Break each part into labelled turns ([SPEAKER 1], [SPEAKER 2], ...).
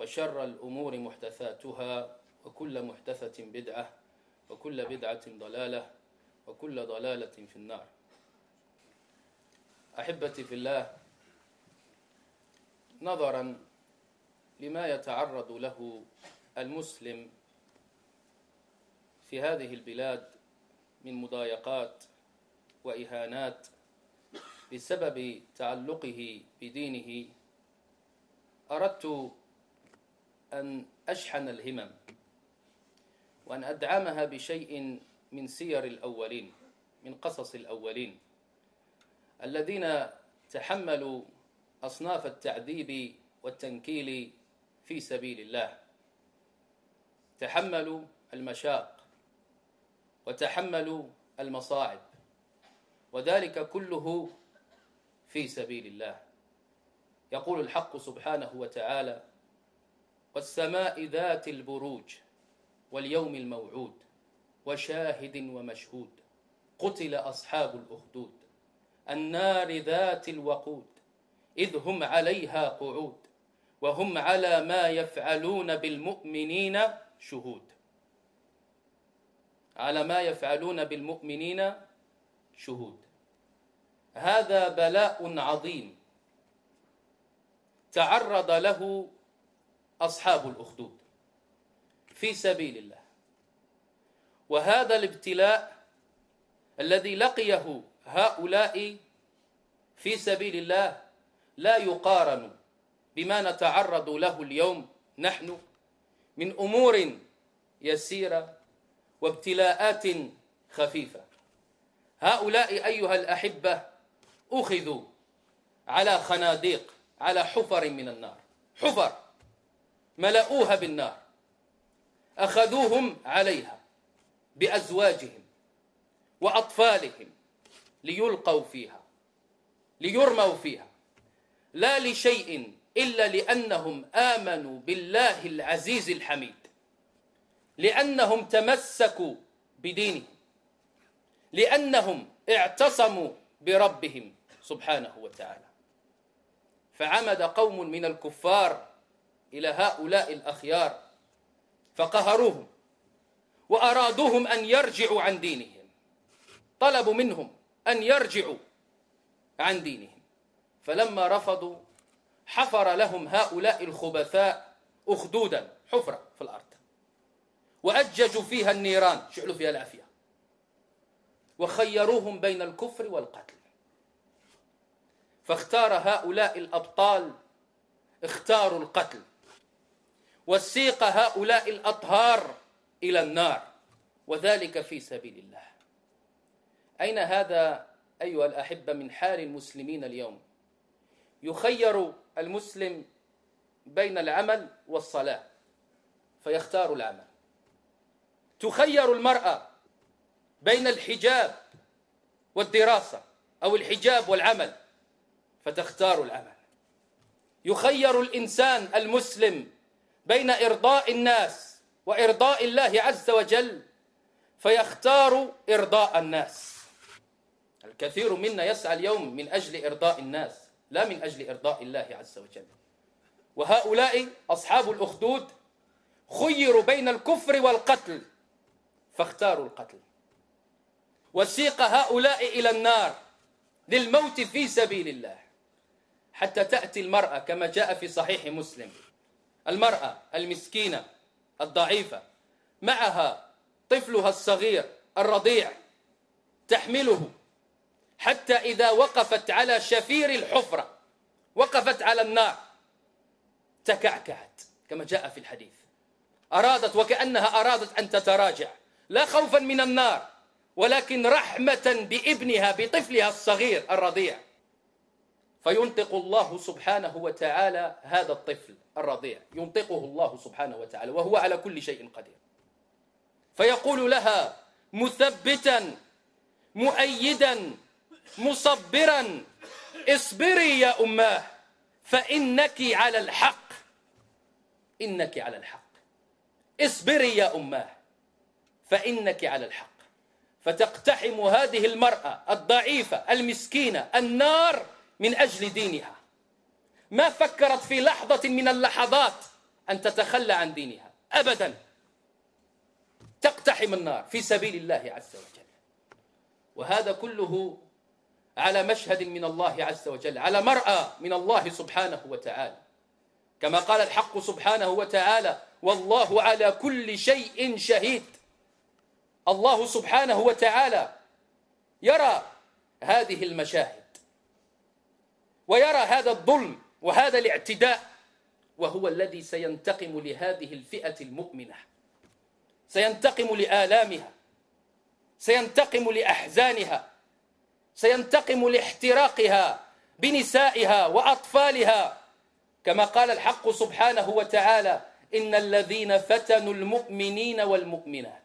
[SPEAKER 1] وشر الأمور محدثاتها وكل محدثة بدعة وكل بدعة ضلالة وكل ضلالة في النار. أحبتي في الله نظرا لما يتعرض له المسلم في هذه البلاد من مضايقات وإهانات بسبب تعلقه بدينه أردت أن أشحن الهمم وأن أدعمها بشيء من سير الأولين من قصص الأولين. الذين تحملوا أصناف التعذيب والتنكيل في سبيل الله. تحملوا المشاق وتحملوا المصاعب وذلك كله في سبيل الله. يقول الحق سبحانه وتعالى والسماء ذات البروج واليوم الموعود وشاهد ومشهود قتل أصحاب الأخدود. النار ذات الوقود إذ هم عليها قعود وهم على ما يفعلون بالمؤمنين شهود. على ما يفعلون بالمؤمنين شهود. هذا بلاء عظيم. تعرض له أصحاب الأخدود في سبيل الله. وهذا الابتلاء الذي لقيه هؤلاء في سبيل الله لا يقارن بما نتعرض له اليوم نحن من أمور يسيرة وابتلاءات خفيفة. هؤلاء أيها الأحبة أخذوا على خناديق على حفر من النار. حفر. ملؤوها بالنار أخذوهم عليها بأزواجهم وأطفالهم ليلقوا فيها ليرموا فيها لا لشيء إلا لأنهم آمنوا بالله العزيز الحميد لأنهم تمسكوا بدينهم لأنهم اعتصموا بربهم سبحانه وتعالى. فعمد قوم من الكفار إلى هؤلاء الأخيار فقهروهم وأرادوهم أن يرجعوا عن دينهم طلبوا منهم أن يرجعوا عن دينهم. فلما رفضوا حفر لهم هؤلاء الخبثاء أخدودا حفرة في الأرض وأججوا فيها النيران شعلوا فيها العافية وخيروهم بين الكفر والقتل. فاختار هؤلاء الأبطال اختاروا القتل. وسيق هؤلاء الأطهار إلى النار وذلك في سبيل الله. أين هذا أيها الأحبة من حال المسلمين اليوم؟ يخير المسلم بين العمل والصلاة فيختار العمل. تخير المرأة بين الحجاب والدراسة أو الحجاب والعمل فتختار العمل. يخير الإنسان المسلم بين إرضاء الناس وإرضاء الله عز وجل فيختار إرضاء الناس. الكثير منا يسعى اليوم من أجل إرضاء الناس لا من أجل إرضاء الله عز وجل. وهؤلاء أصحاب الأخدود خيروا بين الكفر والقتل فاختاروا القتل. وسيق هؤلاء إلى النار للموت في سبيل الله حتى تأتي المرأة كما جاء في صحيح مسلم. المرأة المسكينة الضعيفة معها طفلها الصغير الرضيع تحمله حتى إذا وقفت على شفير الحفرة وقفت على النار تكعكعت كما جاء في الحديث. أرادت وكأنها أرادت أن تتراجع لا خوفا من النار ولكن رحمة بابنها بطفلها الصغير الرضيع. فينطق الله سبحانه وتعالى هذا الطفل الرضيع. ينطقه الله سبحانه وتعالى وهو على كل شيء قدير. فيقول لها مثبتا مؤيدا مصبرا اصبري يا أماه فإنك على الحق. إنك على الحق. اصبري يا أماه فإنك على الحق. فتقتحم هذه المرأة الضعيفة المسكينة النار من أجل دينها. ما فكرت في لحظة من اللحظات أن تتخلى عن دينها. ابدا. تقتحم النار في سبيل الله عز وجل. وهذا كله على مشهد من الله عز وجل على مرأى من الله سبحانه وتعالى. كما قال الحق سبحانه وتعالى والله على كل شيء شهيد. الله سبحانه وتعالى يرى هذه المشاهد. ويرى هذا الظلم وهذا الاعتداء وهو الذي سينتقم لهذه الفئة المؤمنة. سينتقم لآلامها. سينتقم لأحزانها. سينتقم لاحتراقها بنسائها وأطفالها. كما قال الحق سبحانه وتعالى إن الذين فتنوا المؤمنين والمؤمنات.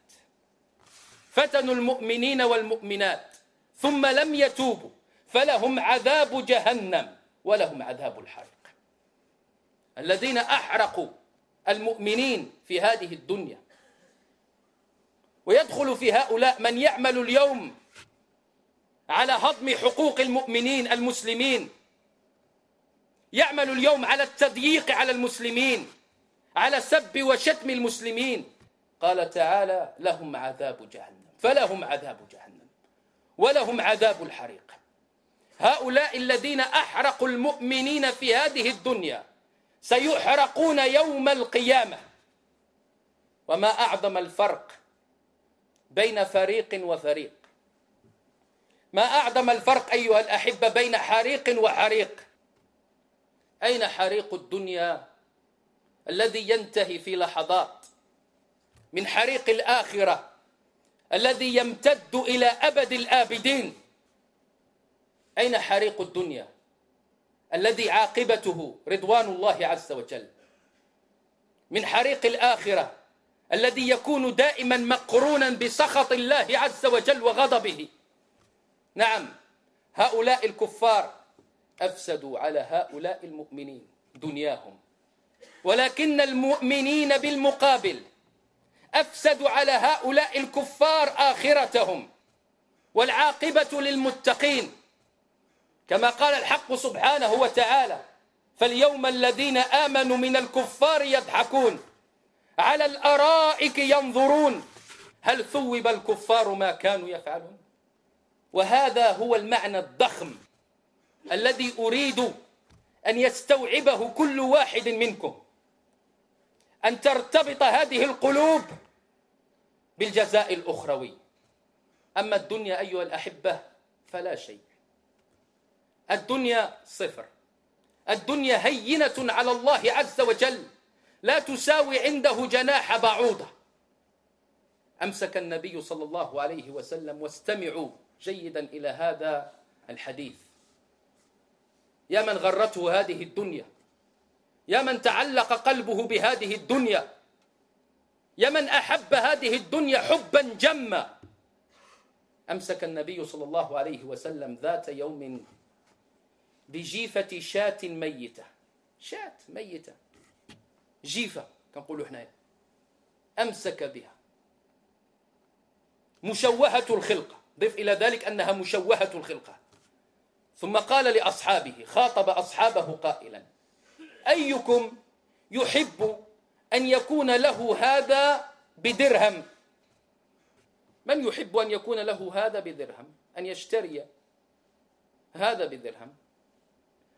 [SPEAKER 1] فتنوا المؤمنين والمؤمنات. ثم لم يتوبوا فلهم عذاب جهنم. ولهم عذاب الحريق. الذين أحرقوا المؤمنين في هذه الدنيا ويدخل في هؤلاء من يعمل اليوم على هضم حقوق المؤمنين المسلمين يعمل اليوم على التضييق على المسلمين على سب وشتم المسلمين. قال تعالى لهم عذاب جهنم فلهم عذاب جهنم ولهم عذاب الحريق. هؤلاء الذين احرقوا المؤمنين في هذه الدنيا سيحرقون يوم القيامة. وما أعظم الفرق بين فريق وفريق. ما أعظم الفرق أيها الأحبة بين حريق وحريق؟ أين حريق الدنيا الذي ينتهي في لحظات من حريق الآخرة الذي يمتد إلى أبد الآبدين؟ أين حريق الدنيا الذي عاقبته رضوان الله عز وجل؟ من حريق الآخرة الذي يكون دائما مقرونا بسخط الله عز وجل وغضبه. نعم هؤلاء الكفار أفسدوا على هؤلاء المؤمنين دنياهم. ولكن المؤمنين بالمقابل أفسدوا على هؤلاء الكفار آخرتهم. والعاقبة للمتقين كما قال الحق سبحانه وتعالى فاليوم الذين آمنوا من الكفار يضحكون على الأرائك ينظرون. هل ثوب الكفار ما كانوا يفعلون؟ وهذا هو المعنى الضخم الذي أريد أن يستوعبه كل واحد منكم. أن ترتبط هذه القلوب بالجزاء الأخروي. أما الدنيا أيها الأحبة فلا شيء. الدنيا صفر. الدنيا هينة على الله عز وجل. لا تساوي عنده جناح بعوضة. أمسك النبي صلى الله عليه وسلم واستمعوا جيدا إلى هذا الحديث. يا من غرته هذه الدنيا. يا من تعلق قلبه بهذه الدنيا. يا من أحب هذه الدنيا حبا جما. أمسك النبي صلى الله عليه وسلم ذات يوم بجيفة شاة ميتة. شاة ميتة. جيفة كنقولوا حنايا. أمسك بها. مشوهة الخلقة. ضف إلى ذلك أنها مشوهة الخلقة. ثم قال لأصحابه خاطب أصحابه قائلا أيكم يحب أن يكون له هذا بدرهم؟ من يحب أن يكون له هذا بدرهم؟ أن يشتري هذا بدرهم؟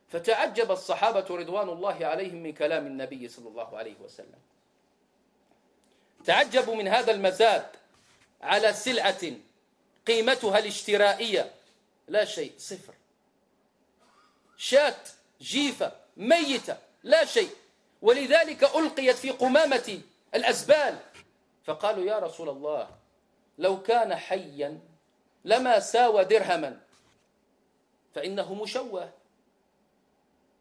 [SPEAKER 1] فتعجب الصحابة رضوان الله عليهم من كلام النبي صلى الله عليه وسلم. تعجبوا من هذا المزاد على سلعة قيمتها الاشترائية. لا شيء صفر. شاة جيفة ميتة لا شيء. ولذلك ألقيت في قمامة الأزبال. فقالوا يا رسول الله لو كان حيا لما ساوى درهما فإنه مشوه.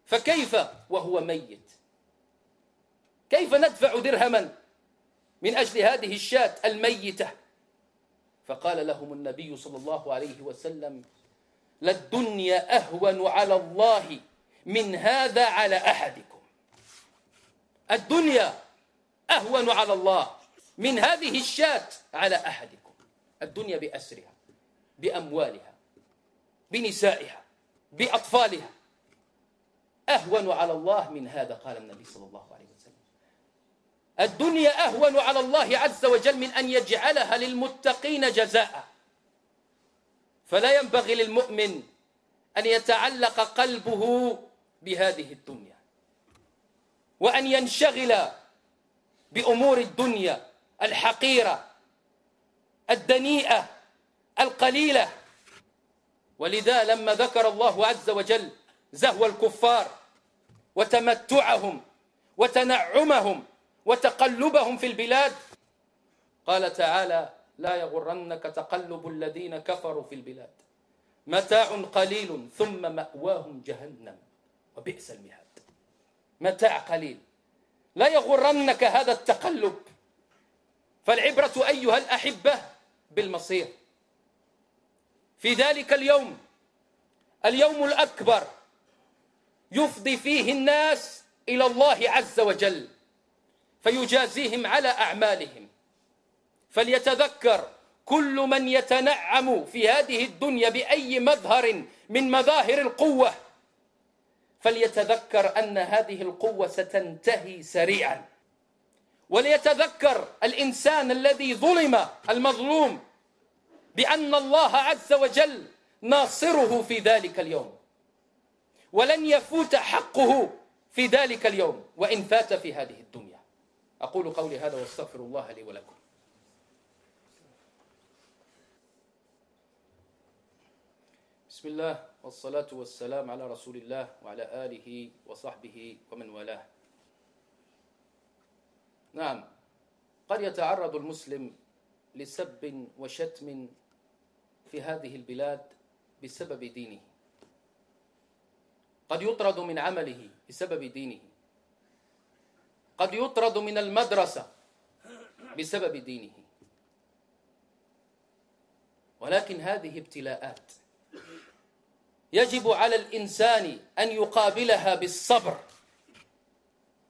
[SPEAKER 1] فكيف وهو ميت؟ كيف ندفع درهما من أجل هذه الشاة الميتة؟ فقال لهم النبي صلى الله عليه وسلم للدنيا أهون على الله من هذا على أحدكم. الدنيا أهون على الله من هذه الشاة على أحدكم. الدنيا بأسرها بأموالها بنسائها بأطفالها. أهون على الله من هذا قال النبي صلى الله عليه وسلم. الدنيا أهون على الله عز وجل من أن يجعلها للمتقين جزاء. فلا ينبغي للمؤمن أن يتعلق قلبه بهذه الدنيا وأن ينشغل بأمور الدنيا الحقيرة الدنيئة القليلة. ولذا لما ذكر الله عز وجل زهو الكفار وتمتعهم وتنعمهم وتقلبهم في البلاد. قال تعالى لا يغرنك تقلب الذين كفروا في البلاد. متاع قليل ثم مأواهم جهنم وبئس المهاد. متاع قليل. لا يغرنك هذا التقلب. فالعبرة أيها الأحبة بالمصير. في ذلك اليوم اليوم الأكبر يفضي فيه الناس إلى الله عز وجل فيجازيهم على أعمالهم. فليتذكر كل من يتنعم في هذه الدنيا بأي مظهر من مظاهر القوة. فليتذكر أن هذه القوة ستنتهي سريعا. وليتذكر الإنسان الذي ظلم المظلوم بأن الله عز وجل ناصره في ذلك اليوم. ولن يفوت حقه في ذلك اليوم وإن فات في هذه الدنيا. أقول قولي هذا واستغفر الله لي ولكم. بسم الله والصلاة والسلام على رسول الله وعلى آله وصحبه ومن والاه. نعم قد يتعرض المسلم لسب وشتم في هذه البلاد بسبب دينه. قد يطرد من عمله بسبب دينه. قد يطرد من المدرسة بسبب دينه. ولكن هذه ابتلاءات يجب على الإنسان أن يقابلها بالصبر.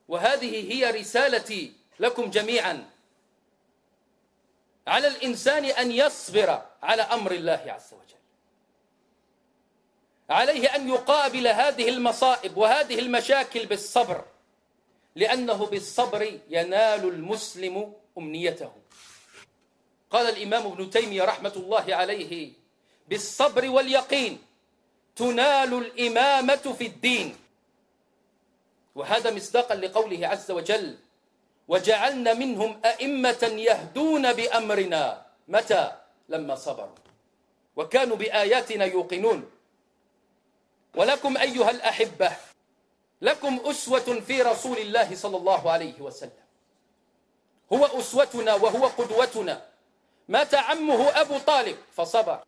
[SPEAKER 1] وهذه هي رسالتي لكم جميعا. على الإنسان أن يصبر على أمر الله عز وجل. عليه أن يقابل هذه المصائب وهذه المشاكل بالصبر لأنه بالصبر ينال المسلم أمنيته. قال الإمام ابن تيمية رحمة الله عليه بالصبر واليقين تنال الإمامة في الدين. وهذا مصداقا لقوله عز وجل وجعلنا منهم أئمة يهدون بأمرنا. متى؟ لما صبروا. وكانوا بآياتنا يوقنون. ولكم أيها الأحبة لكم أسوة في رسول الله صلى الله عليه وسلم. هو أسوتنا وهو قدوتنا. مات عمه أبو طالب فصبر.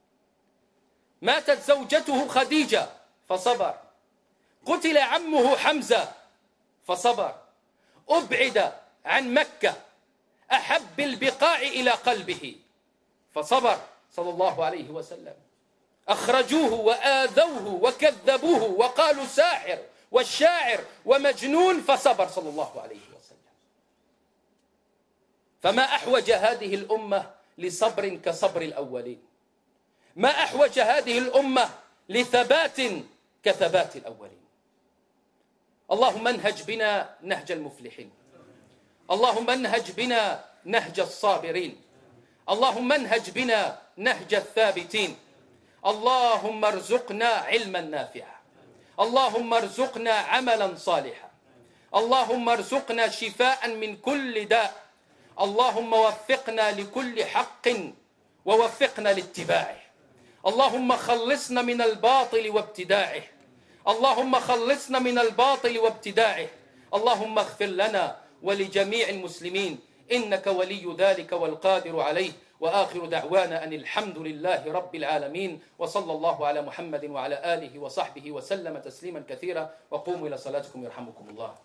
[SPEAKER 1] ماتت زوجته خديجة فصبر. قتل عمه حمزة فصبر. أبعد عن مكة. أحب البقاع إلى قلبه فصبر. صلى الله عليه وسلم. أخرجوه وآذوه وكذبوه وقالوا ساحر والشاعر ومجنون فصبر صلى الله عليه وسلم. فما أحوج هذه الأمة لصبر كصبر الأولين؟ ما أحوج هذه الأمة لثبات كثبات الأولين؟ اللهم انهج بنا نهج المفلحين. اللهم انهج بنا نهج الصابرين. اللهم انهج بنا نهج الثابتين. اللهم ارزقنا علما نافعا. اللهم ارزقنا عملا صالحا. اللهم ارزقنا شفاء من كل داء. اللهم وفقنا لكل حق ووفقنا لاتباعه. اللهم خلصنا من الباطل وابتداعه. اللهم خلصنا من الباطل وابتداعه. اللهم اغفر لنا ولجميع المسلمين. إنك ولي ذلك والقادر عليه. وآخر دعوانا أن الحمد لله رب العالمين وصلى الله على محمد وعلى آله وصحبه وسلم تسليما كثيرا وقوموا إلى صلاتكم يرحمكم الله.